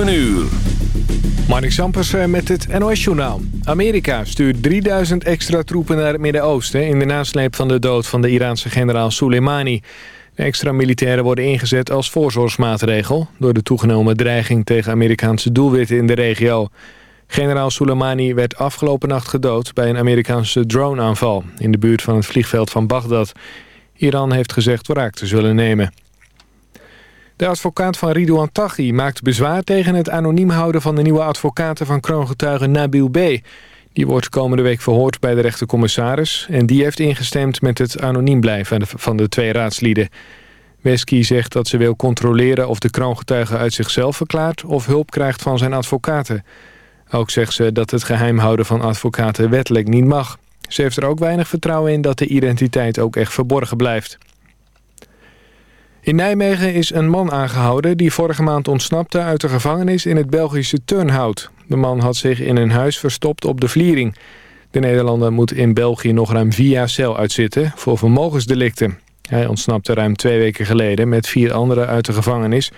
7 uur. Marnik Sampers eh, met het NOS-journaal. Amerika stuurt 3000 extra troepen naar het Midden-Oosten... in de nasleep van de dood van de Iraanse generaal Soleimani. De extra militairen worden ingezet als voorzorgsmaatregel... door de toegenomen dreiging tegen Amerikaanse doelwitten in de regio. Generaal Soleimani werd afgelopen nacht gedood... bij een Amerikaanse droneaanval in de buurt van het vliegveld van Bagdad. Iran heeft gezegd wraak te zullen nemen. De advocaat van Ridouan Taghi maakt bezwaar tegen het anoniem houden van de nieuwe advocaten van kroongetuige Nabil B. Die wordt komende week verhoord bij de rechtercommissaris en die heeft ingestemd met het anoniem blijven van de twee raadslieden. Wesky zegt dat ze wil controleren of de kroongetuige uit zichzelf verklaart of hulp krijgt van zijn advocaten. Ook zegt ze dat het geheim houden van advocaten wettelijk niet mag. Ze heeft er ook weinig vertrouwen in dat de identiteit ook echt verborgen blijft. In Nijmegen is een man aangehouden die vorige maand ontsnapte uit de gevangenis in het Belgische Turnhout. De man had zich in een huis verstopt op de Vliering. De Nederlander moet in België nog ruim vier jaar cel uitzitten voor vermogensdelicten. Hij ontsnapte ruim twee weken geleden met vier anderen uit de gevangenis.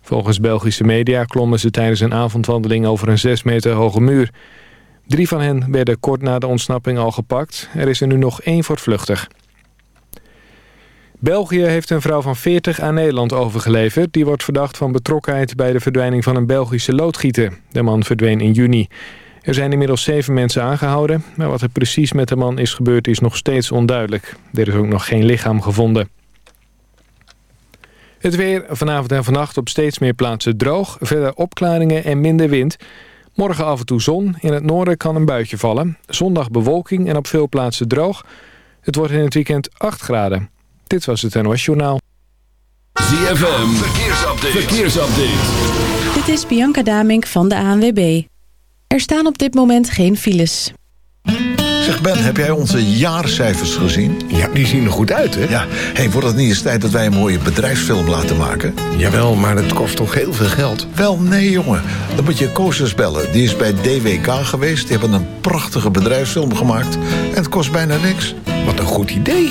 Volgens Belgische media klommen ze tijdens een avondwandeling over een zes meter hoge muur. Drie van hen werden kort na de ontsnapping al gepakt. Er is er nu nog één voortvluchtig. België heeft een vrouw van 40 aan Nederland overgeleverd. Die wordt verdacht van betrokkenheid bij de verdwijning van een Belgische loodgieter. De man verdween in juni. Er zijn inmiddels zeven mensen aangehouden. Maar wat er precies met de man is gebeurd is nog steeds onduidelijk. Er is ook nog geen lichaam gevonden. Het weer vanavond en vannacht op steeds meer plaatsen droog. Verder opklaringen en minder wind. Morgen af en toe zon. In het noorden kan een buitje vallen. Zondag bewolking en op veel plaatsen droog. Het wordt in het weekend 8 graden. Dit was het NOS Journaal. ZFM, verkeersupdate. verkeersupdate. Dit is Bianca Damink van de ANWB. Er staan op dit moment geen files. Zeg Ben, heb jij onze jaarcijfers gezien? Ja, die zien er goed uit, hè? Ja. hey, wordt het niet eens tijd dat wij een mooie bedrijfsfilm laten maken? Jawel, maar het kost toch heel veel geld? Wel, nee, jongen. Dan moet je Koosjes bellen. Die is bij DWK geweest. Die hebben een prachtige bedrijfsfilm gemaakt. En het kost bijna niks. Wat een goed idee.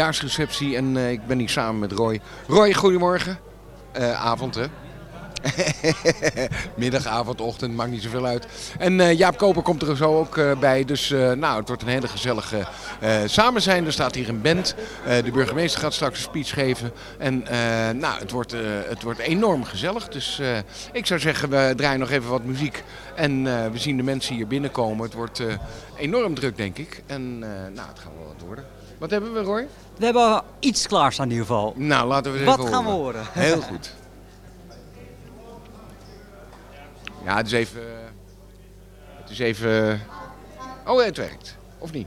Nieuwjaarsreceptie en eh, ik ben hier samen met Roy. Roy, goedemorgen. Eh, avond hè? Middag, avond, ochtend, maakt niet zoveel uit. En eh, Jaap Koper komt er zo ook bij. Dus nou, het wordt een hele gezellige samen zijn. Er staat hier een band. De burgemeester gaat straks een speech geven. En nou, het wordt, het wordt enorm gezellig. Dus ik zou zeggen, we draaien nog even wat muziek. En we zien de mensen hier binnenkomen. Het wordt enorm druk, denk ik. En nou, het gaat wel wat worden. Wat hebben we, Roy? We hebben iets klaars in ieder geval. Nou, laten we het Wat even gaan we horen? Heel goed. Ja, het is even... Het is even... Oh, het werkt. Of niet?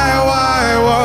why,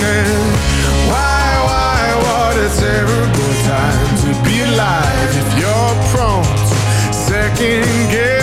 it. Why, why, what a terrible time to be alive if you're prone to second guessing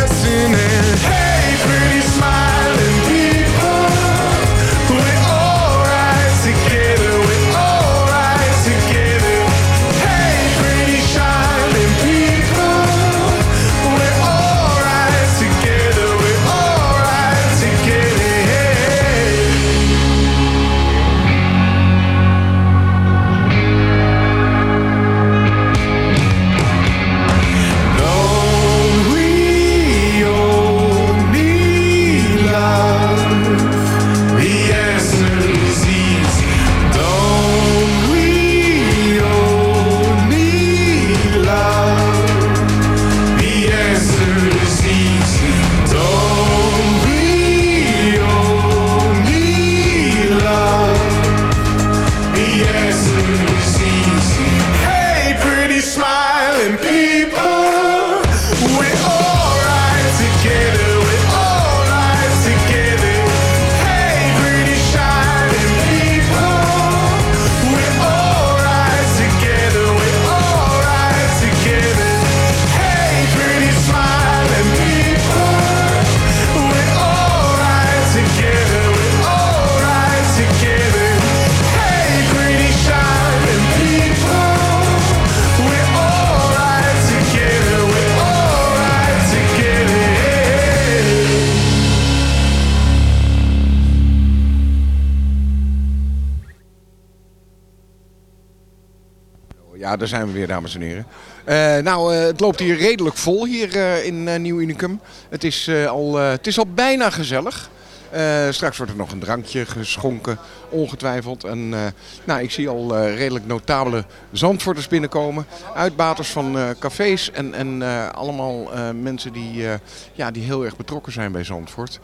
daar zijn we weer, dames en heren. Eh, nou, eh, het loopt hier redelijk vol hier eh, in Nieuw Unicum. Het is, al, het is al bijna gezellig. Straks wordt er nog een drankje geschonken, ongetwijfeld. En nou, ik zie al redelijk notabele Zandvoorters binnenkomen. Uitbaters van cafés en, en allemaal mensen die, ja, die heel erg betrokken zijn bij Zandvoort.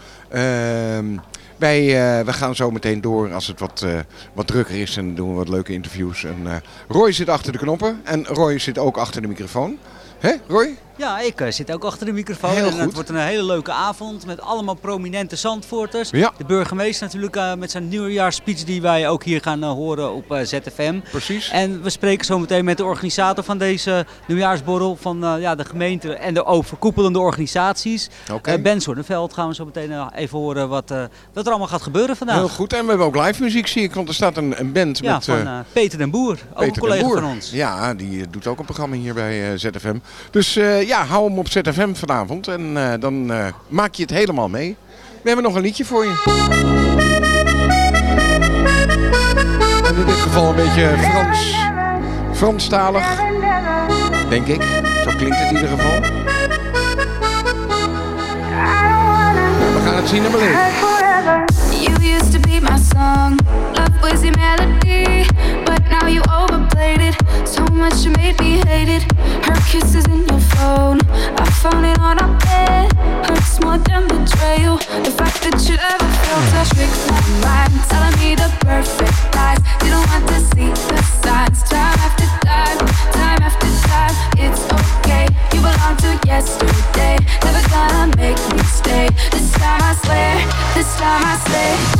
Eh, we gaan zo meteen door als het wat, eh, wat drukker is en doen we wat leuke interviews. En, eh, Roy zit achter de knoppen en Roy zit ook achter de microfoon. Hè, Roy? Ja, ik eh, zit ook achter de microfoon. Heel en goed. het wordt een hele leuke avond met allemaal prominente Zandvoorters. Ja. De burgemeester natuurlijk eh, met zijn nieuwjaarsspeech die wij ook hier gaan eh, horen op ZFM. Precies. En we spreken zo meteen met de organisator van deze nieuwjaarsborrel van ja, de gemeente en de overkoepelende organisaties. Eh, ben Zonneveld gaan we zo meteen even horen wat, wat er allemaal gaat gebeuren vandaag. Heel goed. En we hebben ook live muziek, zie ik. Want er staat een, een band Ja, met... van Peter den Boer, ook een collega Boer. van ons. Ja, die doet ook een programma hier bij ZFM. Dus ja, hou hem op ZFM vanavond. En eh, dan eh, maak je het helemaal mee. We hebben nog een liedje voor je. En in dit geval een beetje Frans, Franstalig. Denk ik. Zo klinkt het in ieder geval. We gaan het zien en beleven. You used to be my song, love was your melody, but now you overplayed. So much you made me hate it. Her kisses in your phone, I found it on our bed. Hurts more than betrayal. The fact that you ever felt a trick my mind, telling me the perfect lies. Didn't want to see the signs. Time after time, time after time, it's okay. You belong to yesterday. Never gonna make me stay. This time I swear, this time I stay.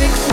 Thanks.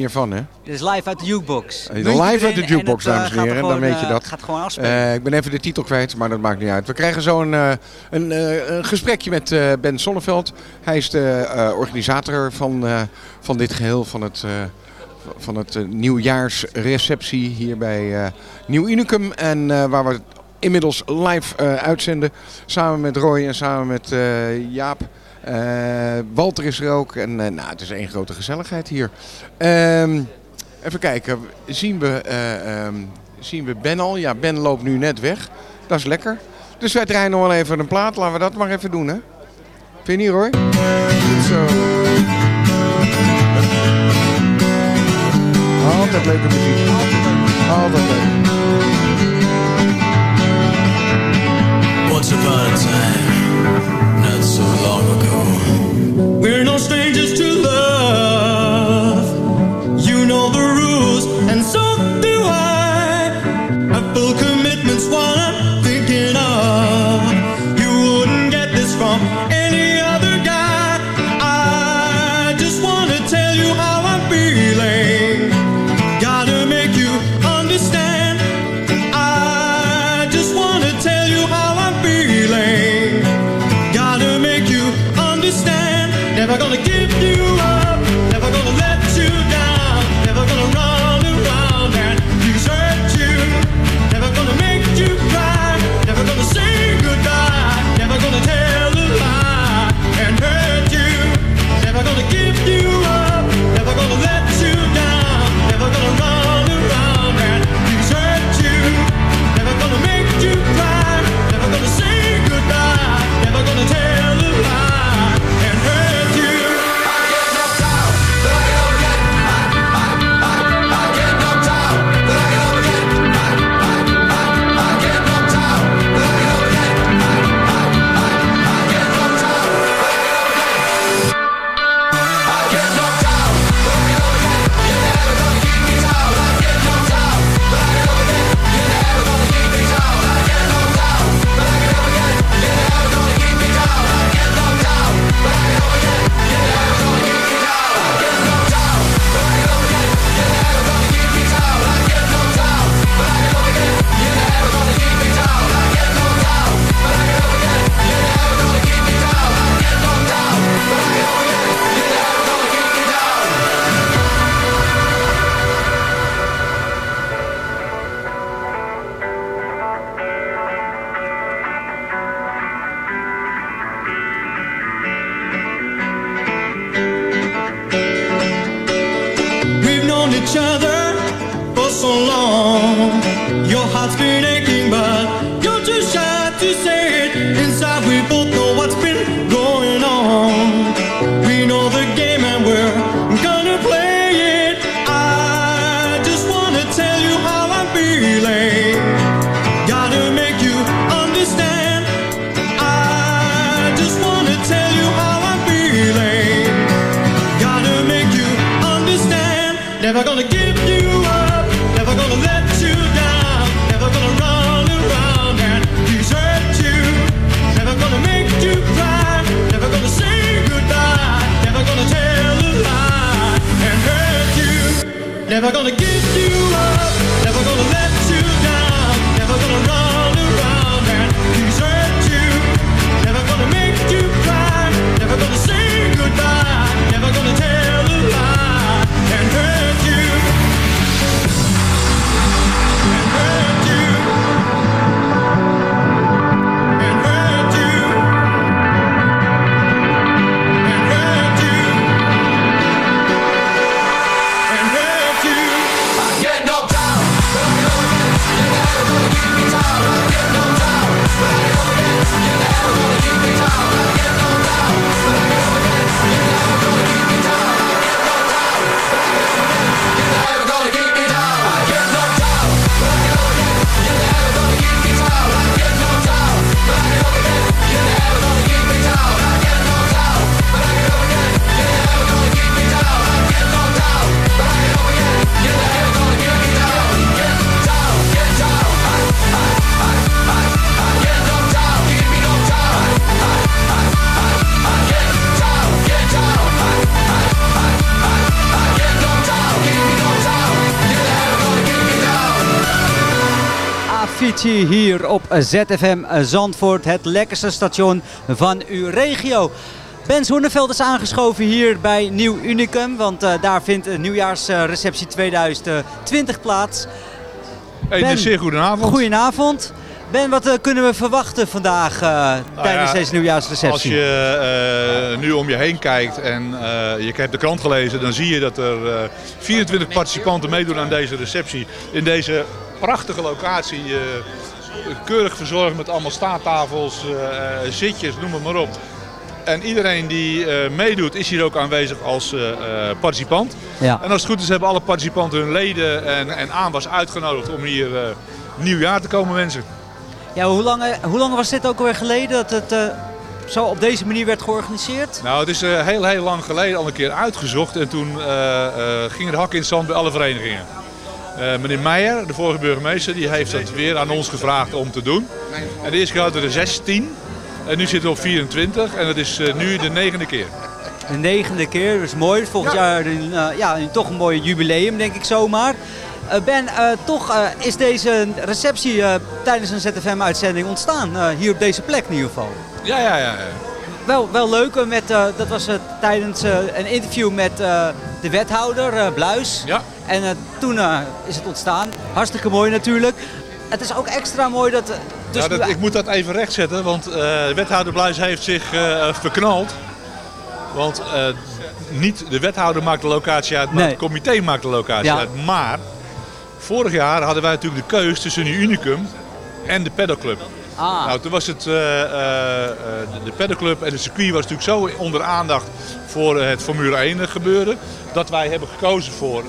Meer van, hè? Dit is live uit de jukebox. Muntje live uit de jukebox, eh, dames en er heren. Dan weet je eh, dat. gaat gewoon afspelen. Eh, ik ben even de titel kwijt, maar dat maakt niet uit. We krijgen zo een, eh, een, eh, een gesprekje met eh, Ben Sonneveld. Hij is de eh, organisator van, eh, van dit geheel, van het, eh, van het eh, nieuwjaarsreceptie hier bij eh, Nieuw Unicum. En eh, waar we inmiddels live eh, uitzenden. Samen met Roy en samen met eh, Jaap. Eh, Walter is er ook. En eh, nou, het is één grote gezelligheid hier. Ehm, even kijken, zien we, eh, ehm, zien we Ben al? Ja, Ben loopt nu net weg. Dat is lekker. Dus wij draaien nog wel even een plaat. Laten we dat maar even doen, hè? Vind je? Goed zo. Altijd leuke muziek. Altijd leuk. Avicii hier op ZFM Zandvoort, het lekkerste station van uw regio. Ben Zonneveld is aangeschoven hier bij Nieuw Unicum, want eh, daar vindt een nieuwjaarsreceptie 2020 plaats. Een Ben, zeer goedenavond. Goedenavond. Ben, wat eh, kunnen we verwachten vandaag eh, Nou tijdens ja, deze nieuwjaarsreceptie? Als je nu om je heen kijkt en je hebt de krant gelezen, dan zie je dat er eh, 24 participanten meedoen aan deze receptie. In deze prachtige locatie, eh, keurig verzorgd met allemaal staattafels, eh, eh, zitjes, noem het maar op. En iedereen die meedoet is hier ook aanwezig als participant. Ja. En als het goed is hebben alle participanten hun leden en, en aanwas uitgenodigd om hier nieuwjaar te komen wensen. Ja, hoe lang, hoe lang was dit ook alweer geleden dat het zo op deze manier werd georganiseerd? Nou, het is heel, heel lang geleden al een keer uitgezocht en toen eh, eh, ging het hak in het zand bij alle verenigingen. Eh, meneer Meijer, de vorige burgemeester, die heeft dat weer aan ons gevraagd om te doen. En de eerste keer hadden we er 16 en nu zitten we op 24 en dat is eh, nu de negende keer. De negende keer, dat is mooi. Volgend jaar een, eh, ja, een- toch een mooi jubileum, denk ik zomaar. Eh, ben, eh, toch eh, is deze receptie eh, tijdens een ZFM-uitzending ontstaan. eh, hier op deze plek in ieder geval. Ja, ja, ja. ja. Wel, wel leuk, met, eh, dat was eh, tijdens eh, een interview met de wethouder, Bluis. Ja. En toen is het ontstaan. Hartstikke mooi natuurlijk. Het is ook extra mooi dat... dus Ja, dat, ik moet dat even rechtzetten, want wethouder Bluis heeft zich verknald. Want niet de wethouder maakt de locatie uit, maar Nee. het comité maakt de locatie Ja. uit. Maar vorig jaar hadden wij natuurlijk de keus tussen de Unicum en de pedalclub. Ah. Nou, toen was het, eh, eh, eh, de- de pedalclub en het circuit was natuurlijk zo onder aandacht voor het Formule 1 gebeuren, dat wij hebben gekozen voor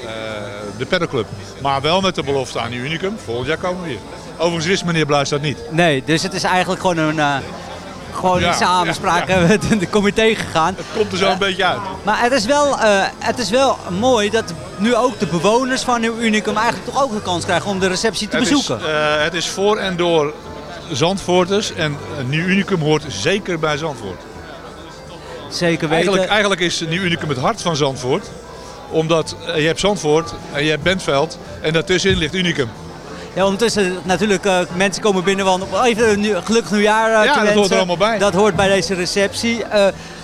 de pedalclub. Maar wel met de belofte aan de Unicum, volgend jaar komen we weer. Overigens wist meneer Bluis dat niet. Nee, dus het is eigenlijk gewoon een... gewoon Ja, in samenspraak ja, ja. met de comité gegaan. Het komt er zo een beetje uit. Maar het is, wel, het is wel mooi dat nu ook de bewoners van Nieuw Unicum eigenlijk toch ook de kans krijgen om de receptie te Het bezoeken. Is, het is voor en door Zandvoorters en eh, Nieuw Unicum hoort zeker bij Zandvoort. Zeker weten. Eigenlijk, eigenlijk is Nieuw Unicum het hart van Zandvoort. Omdat eh, je hebt Zandvoort en je hebt Bentveld en daartussenin ligt Unicum. Ja, ondertussen natuurlijk, eh, mensen komen binnen om even een nieuw- gelukkig nieuwjaar eh, Ja, dat hoort er allemaal bij. Dat hoort bij deze receptie.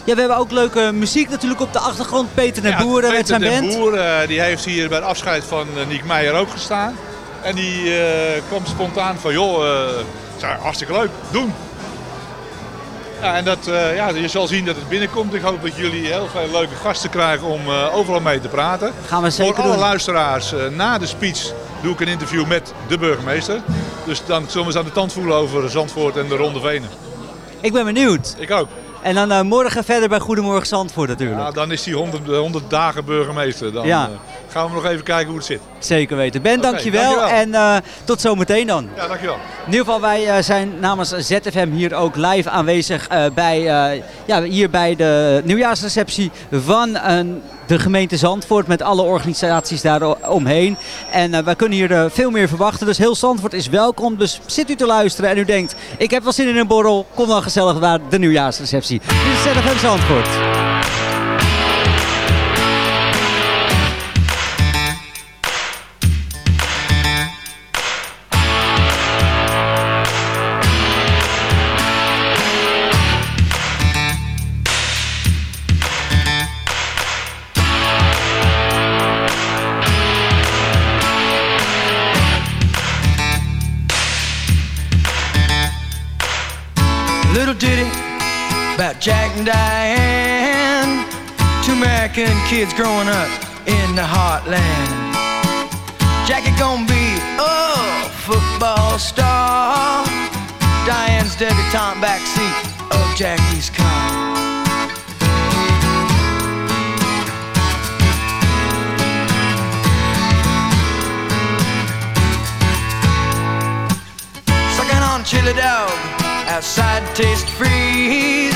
Ja, we hebben ook leuke muziek natuurlijk op de achtergrond. Peter den Ja, Boeren met Peter zijn den band. Boer eh, die heeft hier bij het afscheid van Niek Meijer ook gestaan. En die kwam spontaan van, joh, zei, hartstikke leuk, doen. Ja, en dat, eh, ja, je zal zien dat het binnenkomt. Ik hoop dat jullie heel veel leuke gasten krijgen om eh, overal mee te praten. Gaan we zeker Voor alle doen. luisteraars, eh, na de speech doe ik een interview met de burgemeester. Dus dan zullen we eens aan de tand voelen over Zandvoort en de Ronde Venen. Ik ben benieuwd. Ik ook. En dan eh, morgen verder bij Goedemorgen Zandvoort natuurlijk. Ja, dan is hij 100, 100 dagen burgemeester. Dan Ja. eh, gaan we nog even kijken hoe het zit. Zeker weten. Ben, dankjewel. dankjewel. En eh, tot zometeen dan. Ja, dankjewel. In ieder geval, wij zijn namens ZFM hier ook live aanwezig bij, ja, hier bij de nieuwjaarsreceptie van eh, de gemeente Zandvoort met alle organisaties daaromheen. En eh, wij kunnen hier eh, veel meer verwachten, dus heel Zandvoort is welkom. Dus zit u te luisteren en u denkt, ik heb wel zin in een borrel, kom dan gezellig naar de nieuwjaarsreceptie. Dit is Zandvoort. Kids growing up in the heartland. Jackie gonna be a football star. Diane's debutante backseat of Jackie's car. Sucking on chili dog outside taste freeze.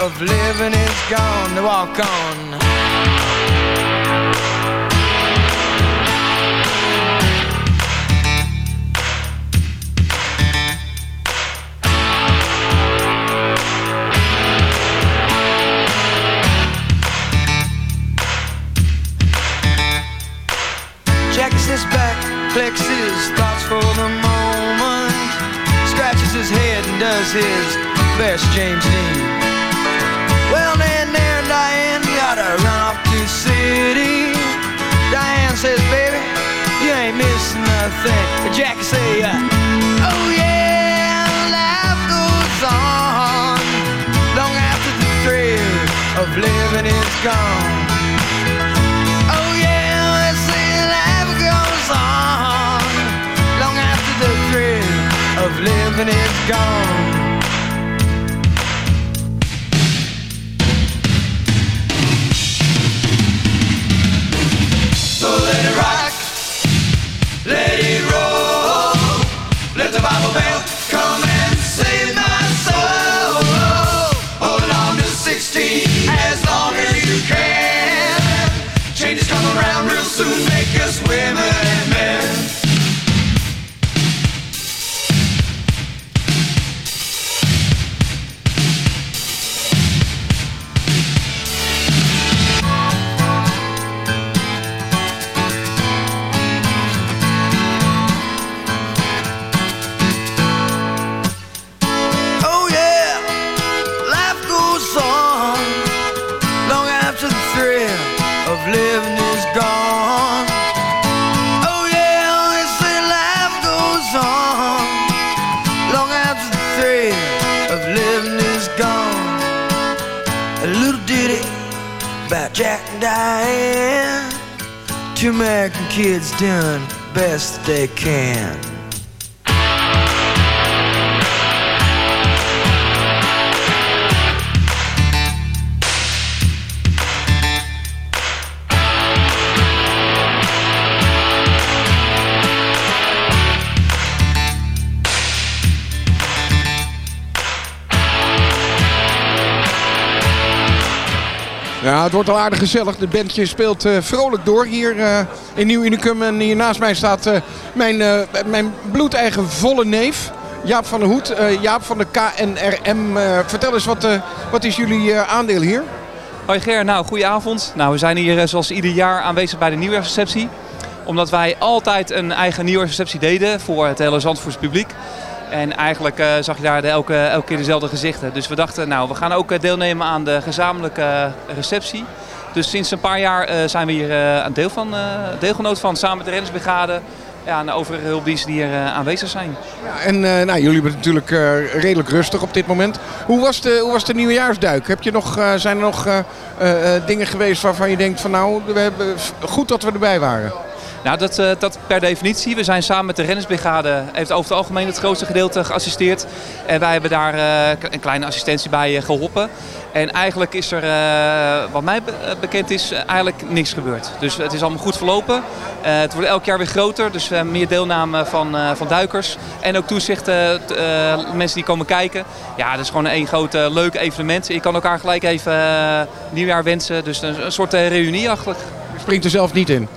of living is gone. To walk on. Jackie sits back, collects his thoughts for the moment, scratches his head and does his best James Dean. Run off to city. Diane says, baby, you ain't missing nothing. And Jackie say, uh, oh yeah, life goes on long after the thrill of living is gone. Oh yeah, let's say life goes on long after the thrill of living is gone. Around real soon, make us women Two American kids doing best they can. Ja, het wordt al aardig gezellig. Het bandje speelt eh, vrolijk door hier eh, in Nieuw Unicum. En hier naast mij staat eh, mijn, mijn bloedeigen volle neef. Jaap van der Hoed. Jaap van de KNRM. Vertel eens, wat, wat is jullie aandeel hier? Hoi Ger, nou goedenavond. Nou, we zijn hier zoals ieder jaar aanwezig bij de nieuwjaarsreceptie. Omdat wij altijd een eigen nieuwjaarsreceptie deden voor het hele Zandvoorts publiek. En eigenlijk eh, zag je daar elke, elke keer dezelfde gezichten. Dus we dachten, nou, we gaan ook eh, deelnemen aan de gezamenlijke eh, receptie. Dus sinds een paar jaar zijn we hier een deel van, deelgenoot van, samen met de reddingsbrigade. En de overige hulpdiensten die er eh, aanwezig zijn. Ja, en nou, jullie het natuurlijk redelijk rustig op dit moment. Hoe was de, hoe was de nieuwjaarsduik? Heb je nog, zijn er nog dingen geweest waarvan je denkt van nou, we hebben, goed dat we erbij waren? Nou, dat, eh, dat per definitie. We zijn samen met de rennersbrigade, heeft over het algemeen het grootste gedeelte geassisteerd. En wij hebben daar eh, een kleine assistentie bij eh, geholpen. En eigenlijk is er, wat mij be- bekend is, eigenlijk niks gebeurd. Dus het is allemaal goed verlopen. Het wordt elk jaar weer groter, dus meer deelname van, van duikers. En ook toezicht, t- eh, mensen die komen kijken. Ja, het is gewoon een groot leuk evenement. Je kan elkaar gelijk even nieuwjaar wensen. Dus een, soort reunieachtig. Je springt er zelf niet in?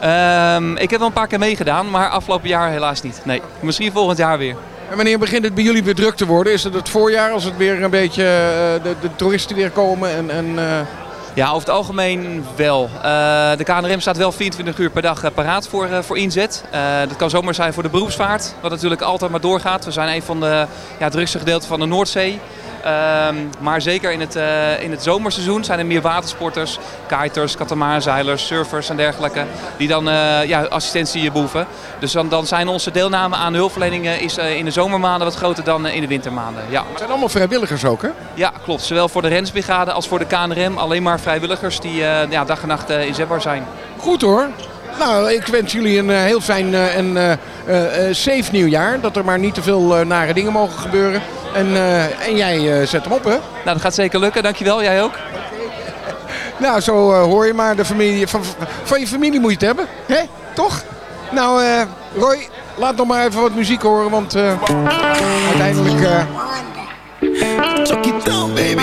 Ehm, ik heb wel een paar keer meegedaan, maar afgelopen jaar helaas niet. Nee, misschien volgend jaar weer. En wanneer begint het bij jullie weer druk te worden? Is het het voorjaar als het weer een beetje eh, de, de toeristen weer komen? En, en, eh, Ja, over het algemeen wel. Eh, de KNRM staat wel 24 uur per dag paraat voor, voor inzet. Dat kan zomaar zijn voor de beroepsvaart, wat natuurlijk altijd maar doorgaat. We zijn een van de ja, drukste gedeelten van de Noordzee. Ehm, maar zeker in het, eh, in het zomerseizoen zijn er meer watersporters, kiters, katamaranzeilers, surfers en dergelijke, die dan eh, ja, assistentie behoeven. Dus dan, dan zijn onze deelname aan de hulpverlening is, eh, in de zomermaanden wat groter dan in de wintermaanden. Ja. Het zijn allemaal vrijwilligers ook, hè? Ja, klopt. Zowel voor de rensbrigade als voor de KNRM. Alleen maar vrijwilligers die ja, dag en nacht inzetbaar zijn. Goed hoor. Nou, ik wens jullie een eh, heel fijn eh, en eh, eh, eh, safe nieuwjaar. Dat er maar niet te veel nare dingen mogen gebeuren. En, eh, en jij eh, zet hem op, hè? Nou, dat gaat zeker lukken. Dankjewel. Jij ook? Nou, zo hoor je maar. De familie, van, van je familie moet je het hebben. Hè? Toch? Nou, eh, Roy, laat nog maar even wat muziek horen. Want eh, uiteindelijk... eh, Chuck it down, baby.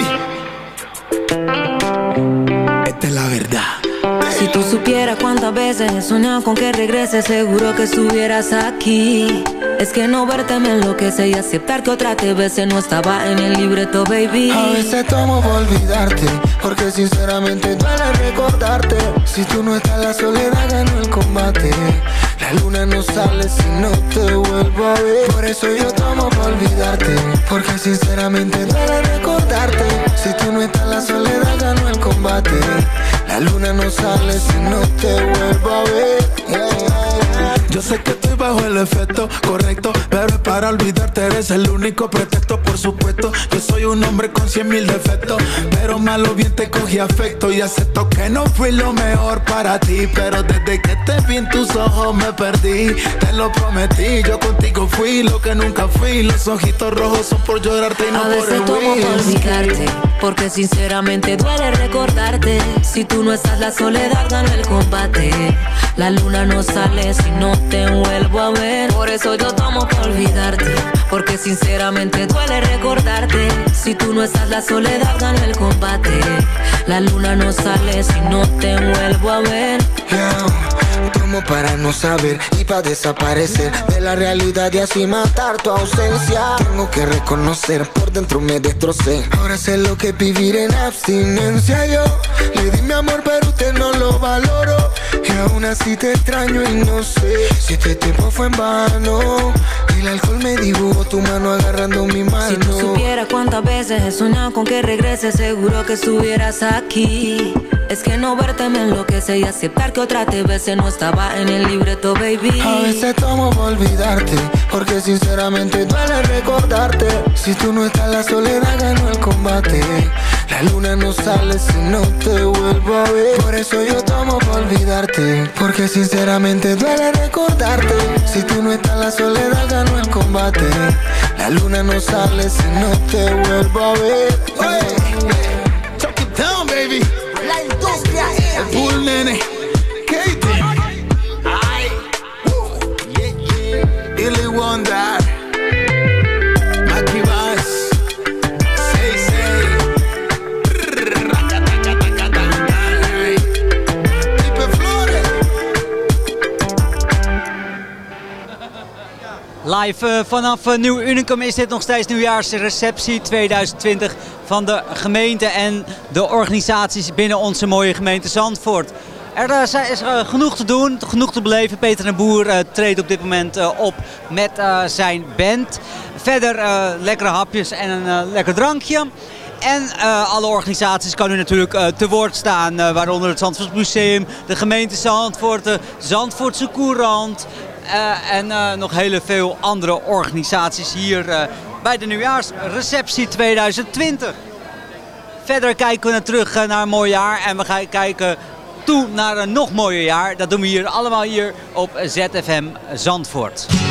Si tú supieras cuántas veces he soñado con que regreses, seguro que estuvieras aquí. Es que no verte me enloquece y aceptar que otra te no estaba en el libreto, baby. A veces tomo por olvidarte, porque sinceramente duele recordarte. Si tú no estás, la soledad ganó el combate. La luna no sale si no te vuelvo a ver. Por eso yo tomo por olvidarte, porque sinceramente duele recordarte. Si tú no estás, la soledad ganó el combate. La luna no sale si no te vuelvo a ver. Yo sé que estoy bajo el efecto correcto, pero es para olvidarte, eres el único pretexto, por supuesto. Yo soy un hombre con cien mil defectos, pero malo bien te cogí afecto y acepto que no fui lo mejor para ti. Pero desde que te vi en tus ojos me perdí, te lo prometí. Yo contigo fui lo que nunca fui. Los ojitos rojos son por llorarte y no A por veces tomo por olvidarte, porque sinceramente duele recordarte. Si tú no estás, la soledad gana el combate. La luna no sale si no te vuelvo a ver. Por eso yo tomo por olvidarte, porque sinceramente duele recordarte. Si tú no estás, la soledad gana el combate. La luna no sale si no te vuelvo a ver. Yeah, Tomo para no saber y para desaparecer de la realidad y así matar tu ausencia. Tengo que reconocer, por dentro me destrocé. Ahora sé lo que vivir en abstinencia. Yo le di mi amor, pero usted no lo valoró. Y aún así te extraño y no sé si este tiempo fue en vano. El alcohol me dibujó tu mano agarrando mi mano. Si tú supieras cuántas veces he soñado con que regreses, seguro que estuvieras aquí. Es que no verte me enloquece y aceptar que otra te bese no estaba en el libreto, baby. A veces tomo por olvidarte, porque sinceramente duele recordarte. Si tú no estás, la soledad ganó el combate. La luna no sale si no te vuelvo a ver. Por eso yo tomo por olvidarte, porque sinceramente duele recordarte. Si tú no estás, la soledad ganó el combate. La luna no sale si no te vuelvo a ver. Chuck it down, baby. Pool nene. Katie. Ay. Illy Wonder. Bass. Say, say. Ay. Pipe Flores. Live eh, vanaf eh, Nieuw Unicum is dit nog steeds nieuwjaarsreceptie 2020 van de gemeente en de organisaties binnen onze mooie gemeente Zandvoort. Er eh, is eh, genoeg te doen, genoeg te beleven. Peter en Boer eh, treedt op dit moment op met zijn band. Verder lekkere hapjes en een lekker drankje. En alle organisaties kan u natuurlijk te woord staan, waaronder het Zandvoort Museum, de gemeente Zandvoort, de Zandvoortse Courant en nog heel veel andere organisaties hier bij de nieuwjaarsreceptie 2020. Verder kijken we naar terug eh, naar een mooi jaar en we gaan kijken toe naar een nog mooier jaar. Dat doen we hier allemaal hier op ZFM Zandvoort.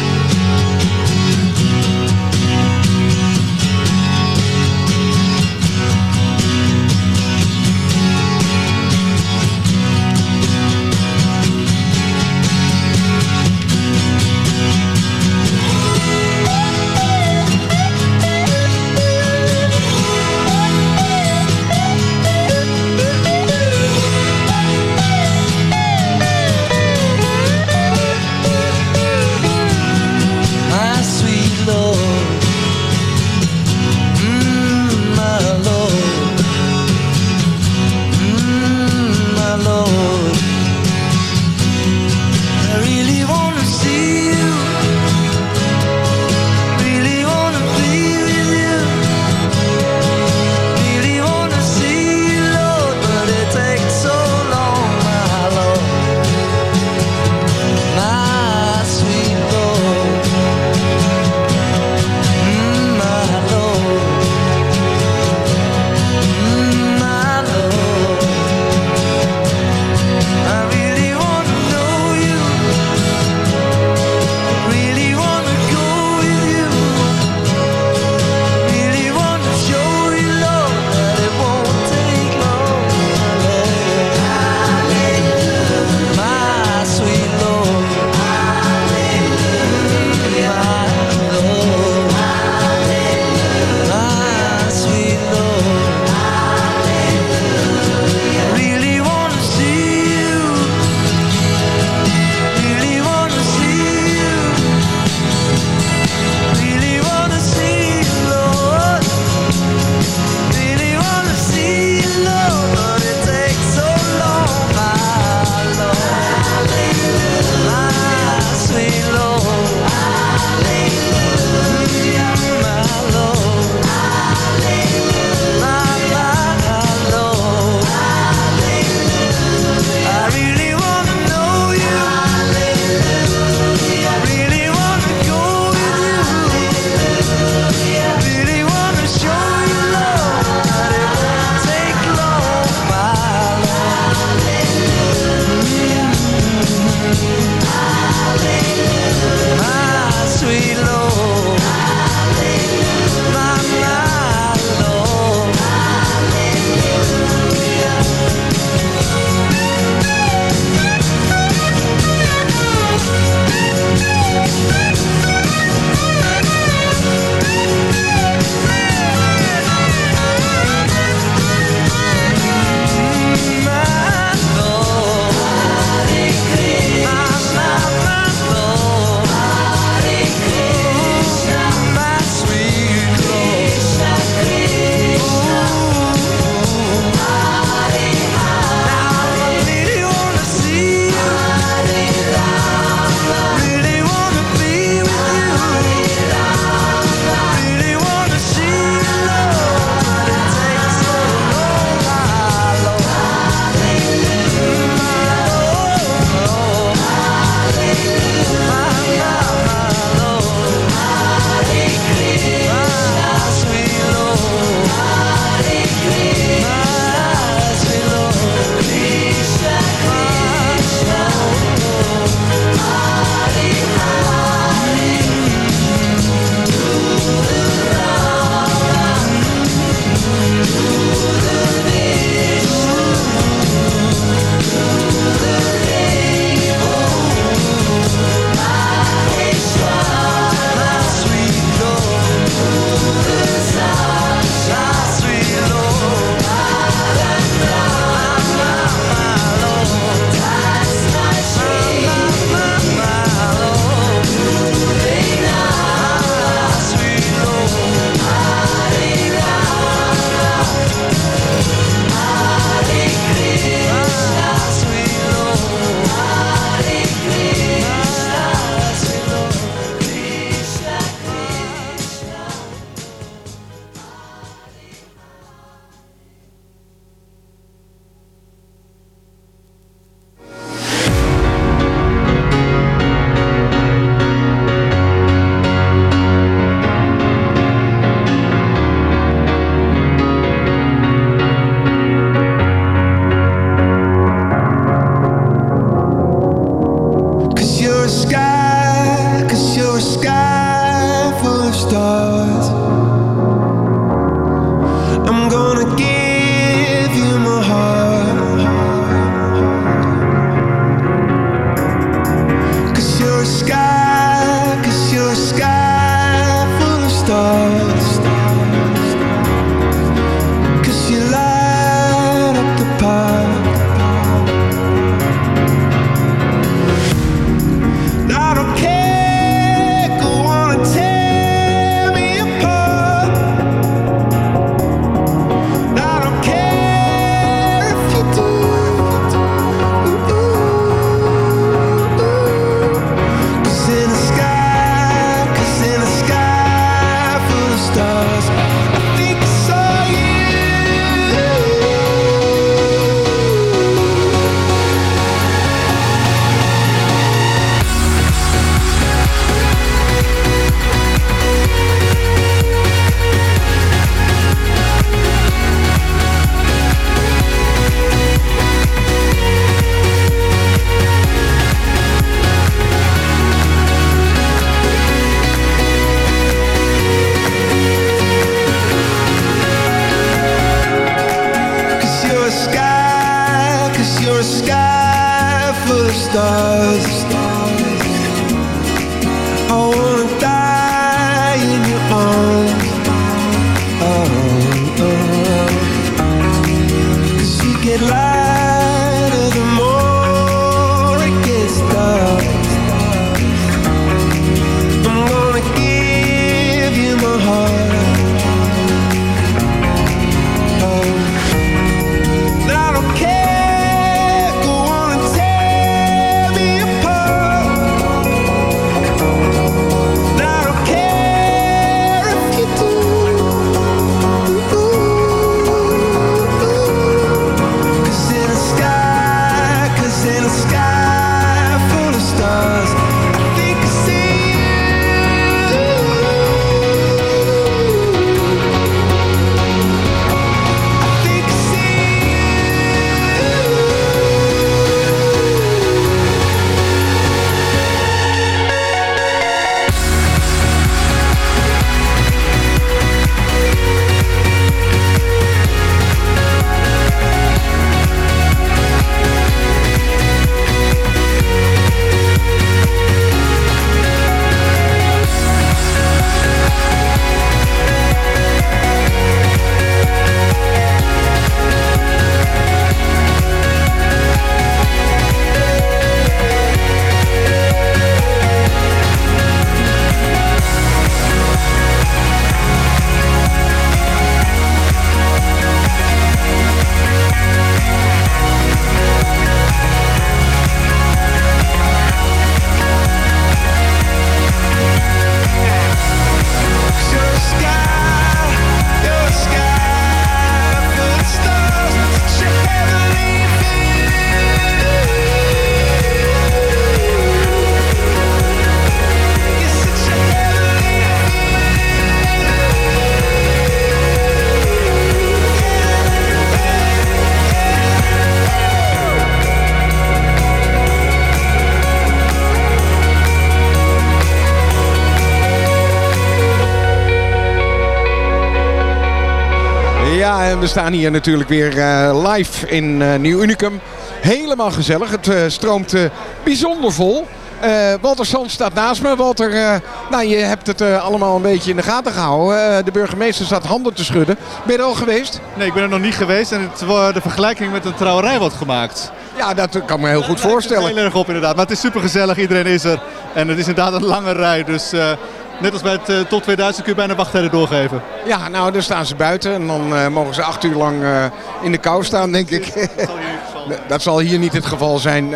Stars. I wanna die in your arms. Oh, oh. oh. Cause you get lighter en we staan hier natuurlijk weer eh, live in eh, Nieuw Unicum. Helemaal gezellig. Het eh, stroomt bijzonder vol. Walter Sands staat naast me. Walter, nou, je hebt het allemaal een beetje in de gaten gehouden. Eh, de burgemeester staat handen te schudden. Ben je er al geweest? Nee, ik ben er nog niet geweest en het, de vergelijking met een trouwerij wordt gemaakt. Ja, dat kan me heel goed voorstellen. heel erg op inderdaad, maar het is super gezellig, iedereen is er. En het is inderdaad een lange rij, dus net als bij het eh, Top 2000 kun je bijna wachttijden doorgeven. Ja, nou, dan staan ze buiten en dan eh, mogen ze acht uur lang eh, in de kou staan, denk ik. Dat zal hier niet het geval zijn.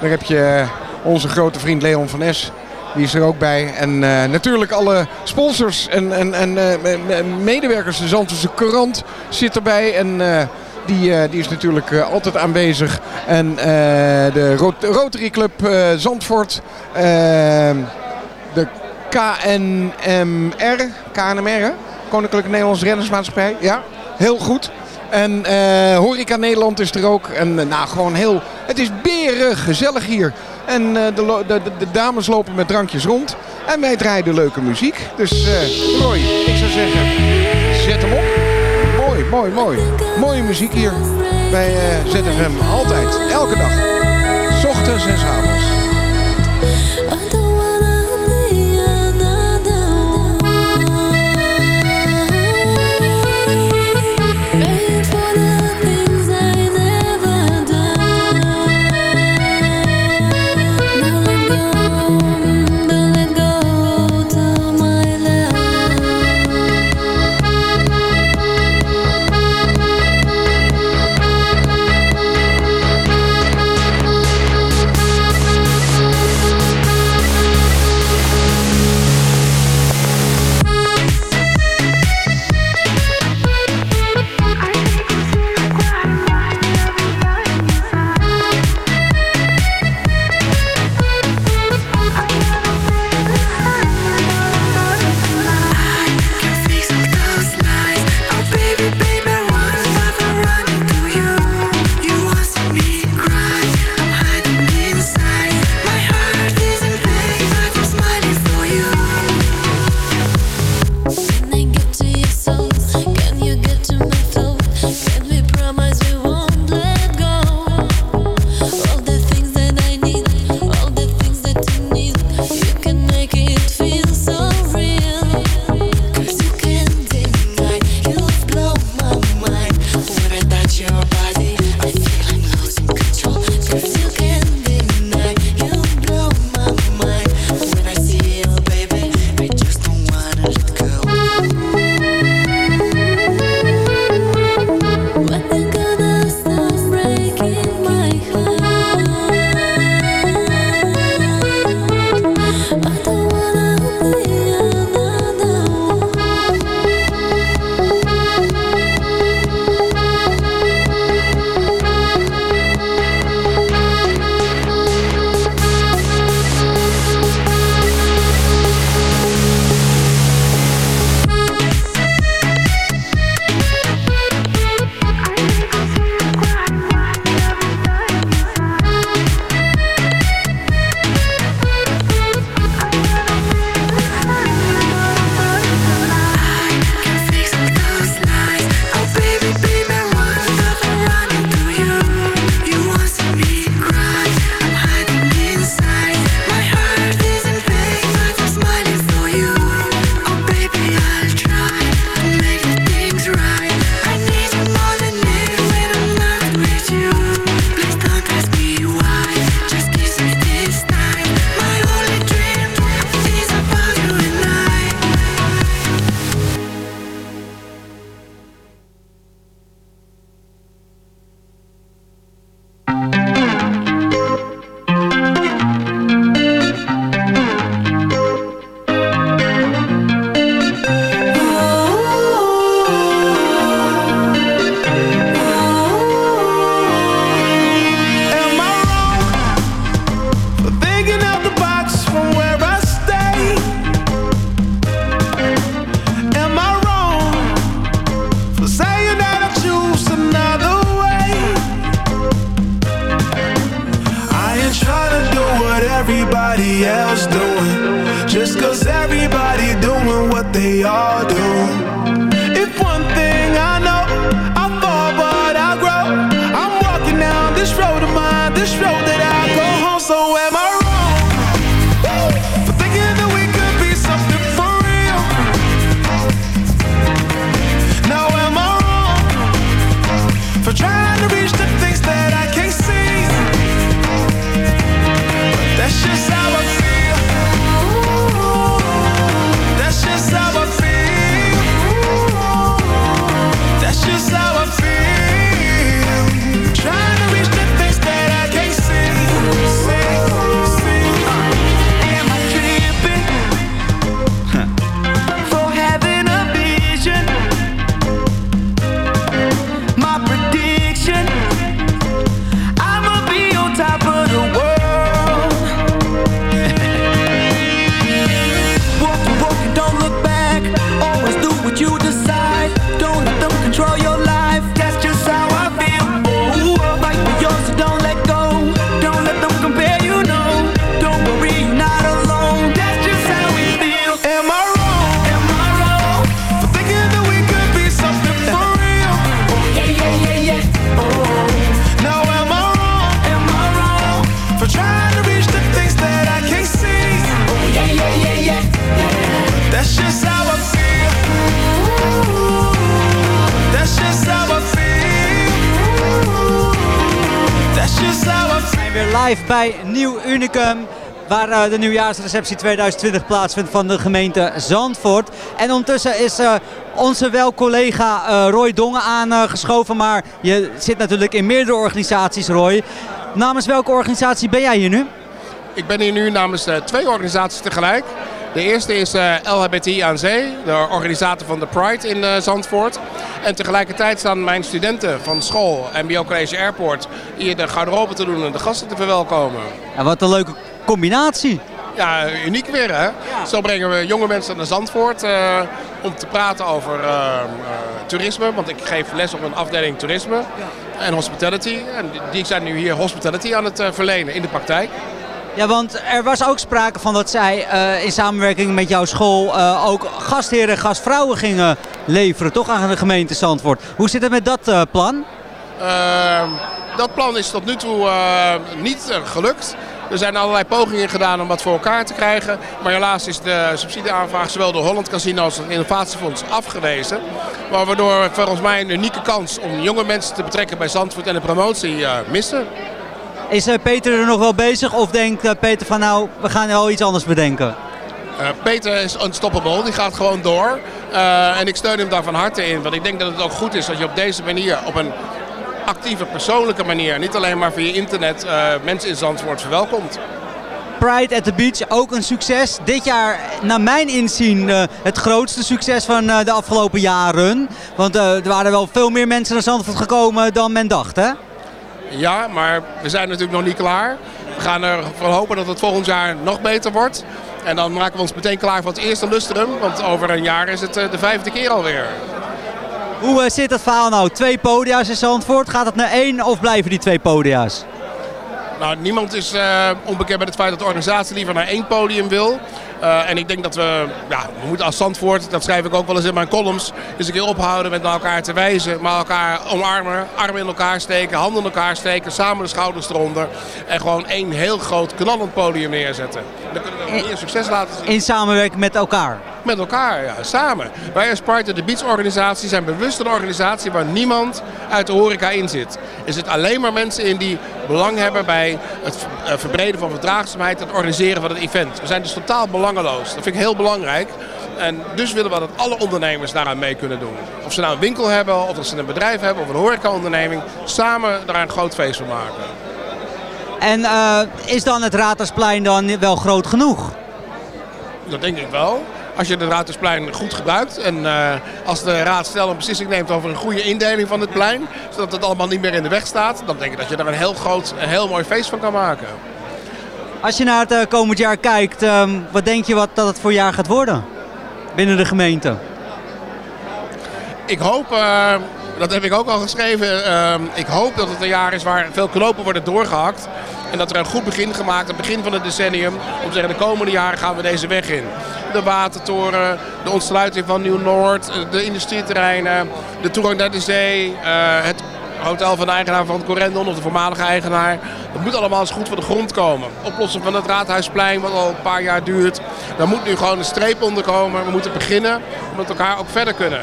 Daar heb je onze grote vriend Leon van Es. Die is er ook bij. En natuurlijk alle sponsors en, en, en me- me- medewerkers. De Zandvoortse Courant zit erbij. En die, die is natuurlijk altijd aanwezig. En de Rot- Rotary Club Zandvoort. KNMR. KNMR? Koninklijke Nederlandse Rennersmaatschappij. Ja, heel goed. En eh, Horeca Nederland is er ook. En eh, nou, gewoon heel... Het is berig gezellig hier. En eh, de, de, de, dames lopen met drankjes rond. En wij draaien leuke muziek. Dus Roy, ik zou zeggen, zet hem op. Mooi, mooi. mooi, mooi. Mooie muziek hier bij eh, ZFM. Altijd, elke dag. Waar eh, de nieuwjaarsreceptie 2020 plaatsvindt van de gemeente Zandvoort. En ondertussen is eh, onze wel collega eh, Roy Dongen aangeschoven. maar je zit natuurlijk in meerdere organisaties, Roy. Namens welke organisatie ben jij hier nu? Ik ben hier nu namens twee organisaties tegelijk. De eerste is eh LHBT aan Zee, de organisator van de Pride in Zandvoort. En tegelijkertijd staan mijn studenten van school, MBO College Airport, hier de garderobe te doen en de gasten te verwelkomen. En wat een leuke combinatie. Ja, uniek weer hè. Zo brengen we jonge mensen naar Zandvoort eh, om te praten over eh, eh, toerisme. Want ik geef les op een afdeling toerisme en hospitality. En die- zijn nu hier hospitality aan het verlenen in de praktijk. Ja, want er was ook sprake van dat zij in samenwerking met jouw school ook gastheren en gastvrouwen gingen leveren, toch aan de gemeente Zandvoort. Hoe zit het met dat plan? Ehm, dat plan is tot nu toe niet gelukt. Er zijn allerlei pogingen gedaan om dat voor elkaar te krijgen. Maar helaas is de subsidieaanvraag zowel door Holland Casino als het Innovatiefonds afgewezen. Maar waardoor we volgens mij een unieke kans om jonge mensen te betrekken bij Zandvoort en de promotie eh, missen. Is eh, Peter er nog wel bezig of denkt eh, Peter van nou, we gaan wel iets anders bedenken? Peter is unstoppable, die gaat gewoon door. En ik steun hem daar van harte in. Want ik denk dat het ook goed is dat je op deze manier, op een actieve, persoonlijke manier, niet alleen maar via internet, eh, mensen in Zandvoort verwelkomt. Pride at the Beach, ook een succes. Dit jaar, naar mijn inzien, eh, het grootste succes van eh, de afgelopen jaren. Want er waren wel veel meer mensen naar Zandvoort gekomen dan men dacht, hè? Ja, maar we zijn natuurlijk nog niet klaar. We gaan ervan hopen dat het volgend jaar nog beter wordt. En dan maken we ons meteen klaar voor het eerste lustrum. Want over een jaar is het de vijfde keer alweer. Hoe eh, zit het verhaal nou? Twee podia's in Zandvoort. Gaat het naar één of blijven die twee podia's? Nou, niemand is eh, onbekend met het feit dat de organisatie liever naar één podium wil. Eh, en ik denk dat we, ja, we moeten als Zandvoort, dat schrijf ik ook wel eens in mijn columns, eens een keer ophouden met naar elkaar te wijzen. Maar elkaar omarmen, armen in elkaar steken, handen in elkaar steken, samen de schouders eronder. En gewoon één heel groot knallend podium neerzetten. Dan kunnen we meer succes laten zien. In samenwerking met elkaar. Met elkaar, ja, samen. Wij als Pride de Beach organisatie zijn bewust een organisatie waar niemand uit de horeca in zit. Er zitten alleen maar mensen in die belang hebben bij het eh, verbreden van verdraagzaamheid en het organiseren van het event. We zijn dus totaal belangeloos. Dat vind ik heel belangrijk. En dus willen we dat alle ondernemers daaraan mee kunnen doen. Of ze nou een winkel hebben, of dat ze een bedrijf hebben, of een horecaonderneming. Samen daar een groot feest van maken. En eh, is dan het Raadhuisplein dan wel groot genoeg? Dat denk ik wel. Als je de Raadhuisplein goed gebruikt en eh, als de raad snel een beslissing neemt over een goede indeling van het plein, zodat het allemaal niet meer in de weg staat, dan denk ik dat je er een heel groot, een heel mooi feest van kan maken. Als je naar het eh, komend jaar kijkt, ehm, wat denk je wat dat het voor jaar gaat worden? Binnen de gemeente. Ik hoop, eh, dat heb ik ook al geschreven, eh, ik hoop dat het een jaar is waar veel knopen worden doorgehakt. En dat er een goed begin gemaakt, het begin van het decennium. Om te zeggen, de komende jaren gaan we deze weg in. De watertoren, de ontsluiting van Nieuw-Noord, eh, de industrieterreinen, de toegang naar de zee, eh, het hotel van de eigenaar van Corendon of de voormalige eigenaar. Dat moet allemaal eens goed voor de grond komen. Oplossing van het Raadhuisplein, wat al een paar jaar duurt. Daar moet nu gewoon een streep onder komen. We moeten beginnen om met elkaar ook verder kunnen.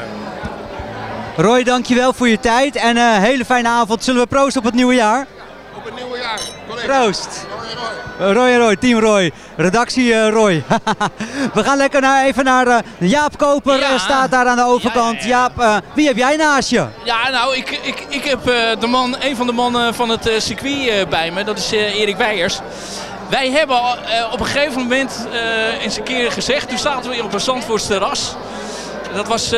Roy, dankjewel voor je tijd en een hele fijne avond. Zullen we proosten op het nieuwe jaar? Op het nieuwe jaar. Proost. Roy en Roy, team Roy. Redactie eh, Roy. we gaan lekker naar, even naar eh, Jaap Koper, eh, staat daar aan de overkant. Jaap, wie heb jij naast je? Ja, nou, ik, ik, ik heb de man, een van de mannen van het circuit bij me. Dat is Erik Weijers. Wij hebben op een gegeven moment eens een keer gezegd... toen zaten we op een Zandvoorts terras. Dat was